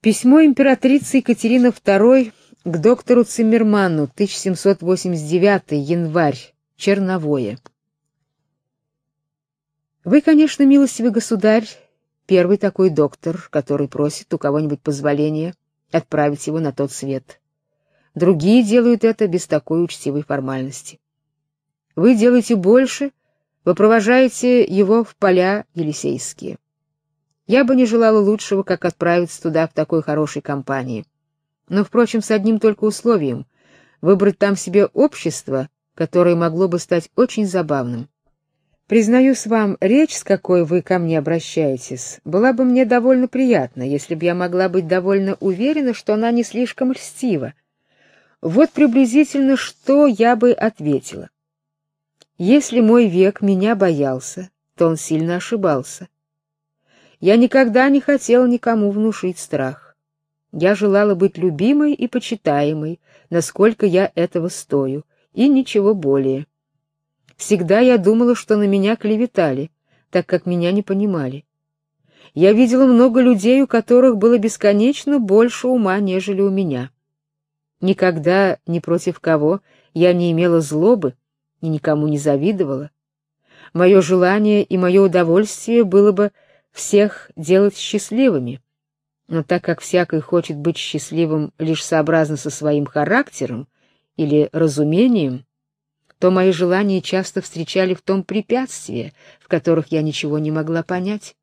Письмо императрицы Екатерины II к доктору Циммерману, 1789 январь, Черновое. Вы, конечно, милостивый государь, первый такой доктор, который просит у кого-нибудь позволения отправить его на тот свет. Другие делают это без такой учтивой формальности. Вы делаете больше, вы провожаете его в поля Елисейские. Я бы не желала лучшего, как отправиться туда в такой хорошей компании. Но, впрочем, с одним только условием — выбрать там себе общество, которое могло бы стать очень забавным. Признаюсь вам, речь, с какой вы ко мне обращаетесь, была бы мне довольно приятна, если бы я могла быть довольно уверена, что она не слишком льстива. Вот приблизительно что я бы ответила. Если мой век меня боялся, то он сильно ошибался. Я никогда не хотела никому внушить страх. Я желала быть любимой и почитаемой, насколько я этого стою, и ничего более. Всегда я думала, что на меня клеветали, так как меня не понимали. Я видела много людей, у которых было бесконечно больше ума, нежели у меня. Никогда ни против кого я не имела злобы и никому не завидовала. Мое желание и мое удовольствие было бы всех делать счастливыми. Но так как всякий хочет быть счастливым лишь сообразно со своим характером или разумением, то мои желания часто встречали в том препятствия, в которых я ничего не могла понять.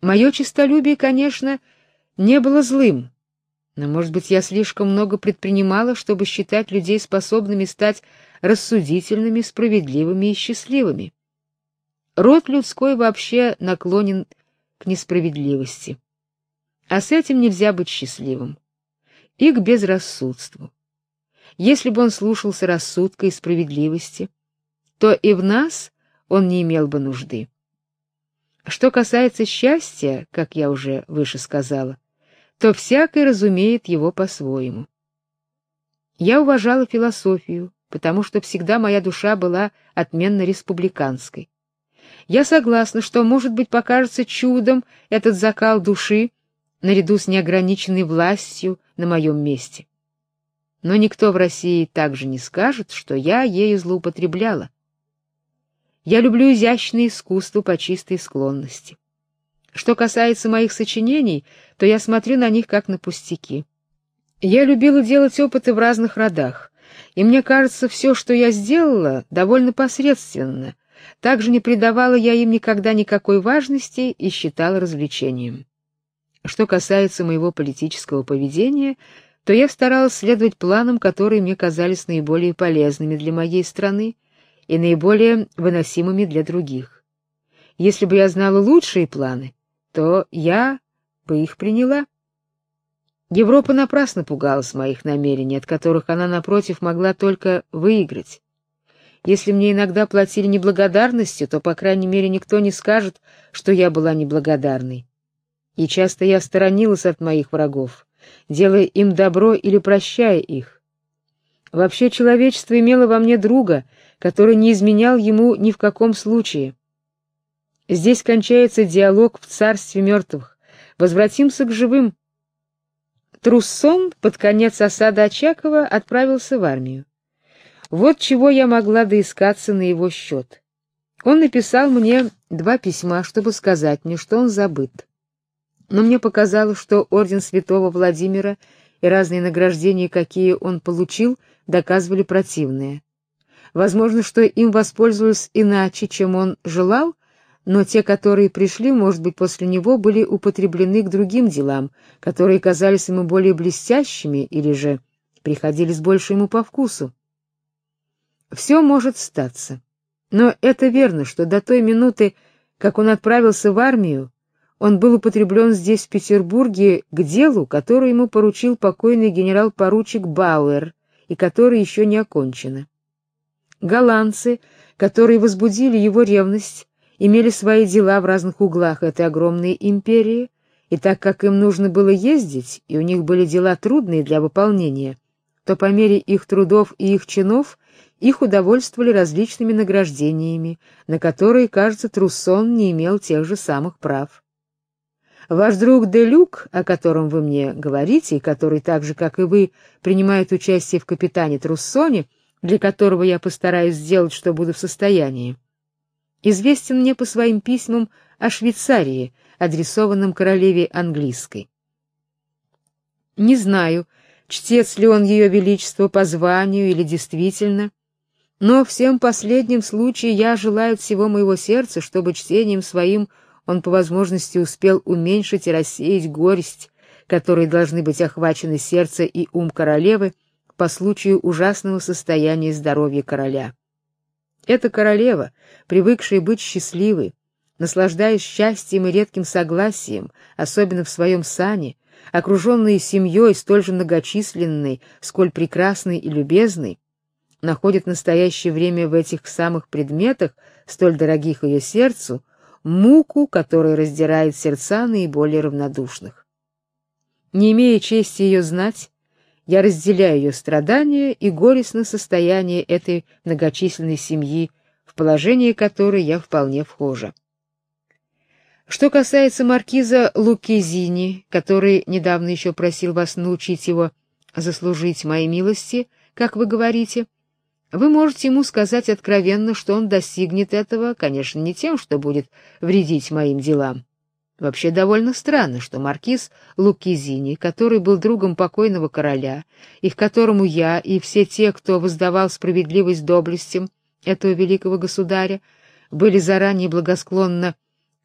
Мое честолюбие, конечно, не было злым, но, может быть, я слишком много предпринимала, чтобы считать людей способными стать рассудительными, справедливыми и счастливыми. Род людской вообще наклонен к несправедливости. А с этим нельзя быть счастливым. И к безрассудству. Если бы он слушался рассудка и справедливости, то и в нас он не имел бы нужды. Что касается счастья, как я уже выше сказала, то всякий разумеет его по-своему. Я уважала философию, потому что всегда моя душа была отменно республиканской. Я согласна, что, может быть, покажется чудом этот закал души наряду с неограниченной властью на моем месте. Но никто в России также не скажет, что я ею злоупотребляла. Я люблю изящное искусство по чистой склонности. Что касается моих сочинений, то я смотрю на них как на пустяки. Я любила делать опыты в разных родах, и мне кажется, все, что я сделала, довольно посредственно, также не придавала я им никогда никакой важности и считала развлечением. Что касается моего политического поведения, то я старалась следовать планам, которые мне казались наиболее полезными для моей страны и наиболее выносимыми для других. Если бы я знала лучшие планы, то я бы их приняла. Европа напрасно пугалась моих намерений, от которых она напротив могла только выиграть. Если мне иногда платили неблагодарностью, то, по крайней мере, никто не скажет, что я была неблагодарной. И часто я сторонилась от моих врагов, делая им добро или прощая их. Вообще человечество имело во мне друга, который не изменял ему ни в каком случае. Здесь кончается диалог в царстве мертвых. Возвратимся к живым. Труссон под конец осады Очакова отправился в армию. Вот чего я могла доискаться на его счет. Он написал мне два письма, чтобы сказать мне, что он забыт. Но мне показалось, что орден Святого Владимира и разные награждения, какие он получил, доказывали противное. Возможно, что им воспользовались иначе, чем он желал, но те, которые пришли, может быть, после него, были употреблены к другим делам, которые казались ему более блестящими или же приходились больше ему по вкусу. Все может статься. Но это верно, что до той минуты, как он отправился в армию, он был употреблен здесь, в Петербурге, к делу, которое ему поручил покойный генерал-поручик Бауэр, и которое еще не окончено. Голландцы, которые возбудили его ревность, имели свои дела в разных углах этой огромной империи, и так как им нужно было ездить, и у них были дела трудные для выполнения, то по мере их трудов и их чинов их удовольствовали различными награждениями, на которые, кажется, Труссон не имел тех же самых прав. Ваш друг Делюк, о котором вы мне говорите, и который так же, как и вы, принимает участие в капитане Труссоне, для которого я постараюсь сделать, что буду в состоянии, известен мне по своим письмам о Швейцарии, адресованным королеве английской. Не знаю, чтец ли он ее величество по званию или действительно, но всем последним случае я желаю от всего моего сердца, чтобы чтением своим он по возможности успел уменьшить и рассеять горесть, которой должны быть охвачены сердце и ум королевы по случаю ужасного состояния здоровья короля. Эта королева, привыкшая быть счастливой, наслаждаясь счастьем и редким согласием, особенно в своем сане, окруженная семьей столь же многочисленной, сколь прекрасной и любезной, находит настоящее время в этих самых предметах, столь дорогих ее сердцу, муку, которая раздирает сердца наиболее равнодушных. Не имея чести ее знать, я разделяю ее страдания и горестное состояние этой многочисленной семьи, в положение которой я вполне вхожа. Что касается маркиза Лукезини, который недавно еще просил вас научить его заслужить мои милости, как вы говорите, — вы можете ему сказать откровенно, что он достигнет этого, конечно, не тем, что будет вредить моим делам. Вообще довольно странно, что маркиз Лукизини, который был другом покойного короля, и к которому я и все те, кто воздавал справедливость доблестям этого великого государя, были заранее благосклонно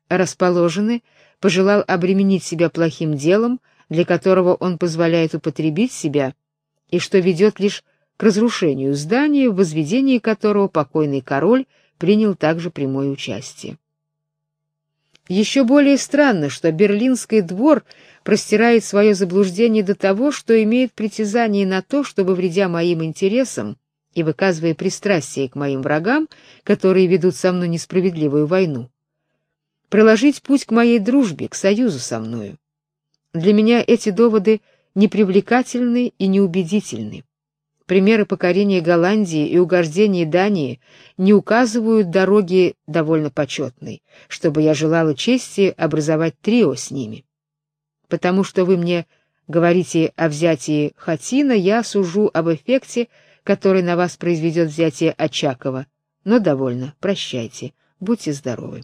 расположены, пожелал обременить себя плохим делом, для которого он позволяет употребить себя, и что ведет лишь к разрушению здания, в возведении которого покойный король принял также прямое участие. Еще более странно, что Берлинский двор простирает свое заблуждение до того, что имеет притязание на то, чтобы вредя моим интересам и выказывая пристрастие к моим врагам, которые ведут со мной несправедливую войну, проложить путь к моей дружбе, к союзу со мною. Для меня эти доводы непривлекательны и неубедительны. Примеры покорения Голландии и угождения Дании не указывают дороги довольно почетной, чтобы я желала чести образовать трио с ними. Потому что вы мне говорите о взятии Хатина, я сужу об эффекте, который на вас произведет взятие Очакова. Но довольно. Прощайте. Будьте здоровы.